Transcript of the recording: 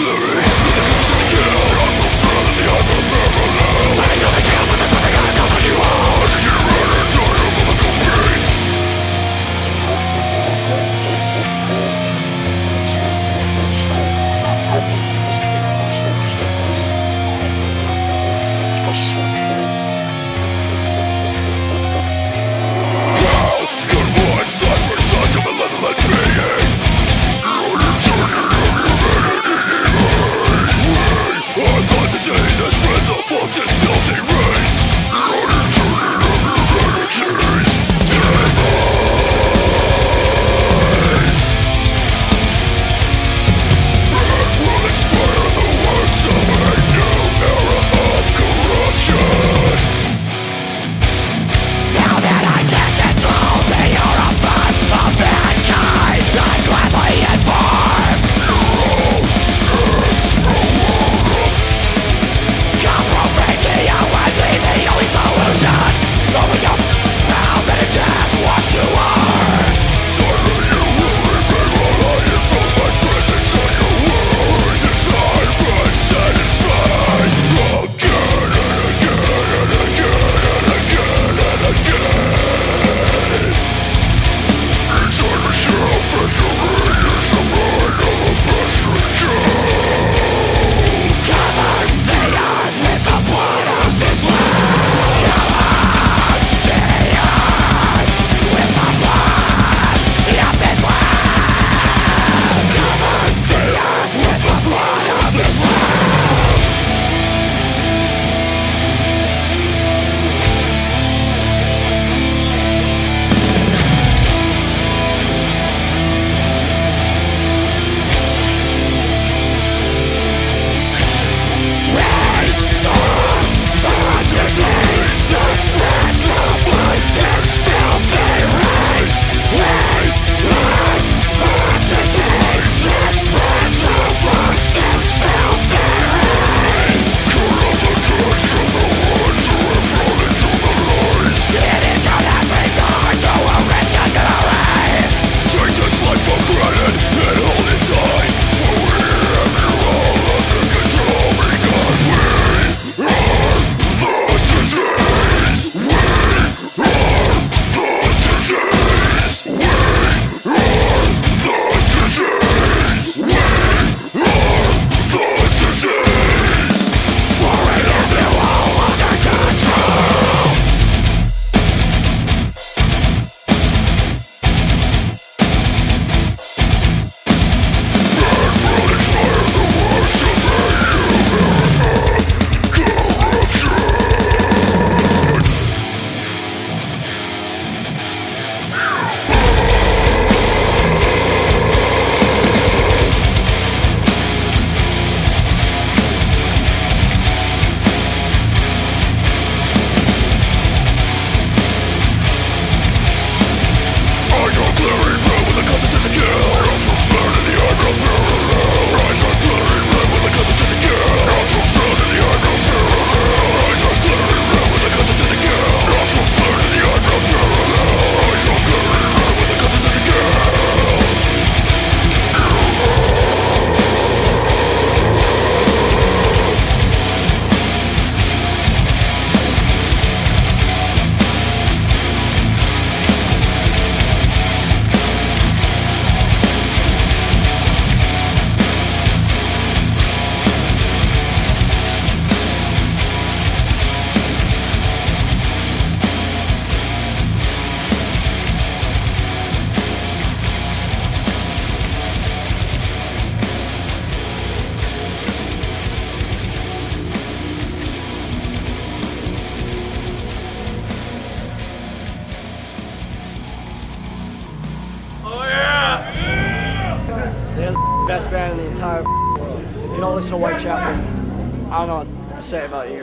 Fury. Best band in the entire world. If you don't listen to Whitechapel, I don't know what to say about you.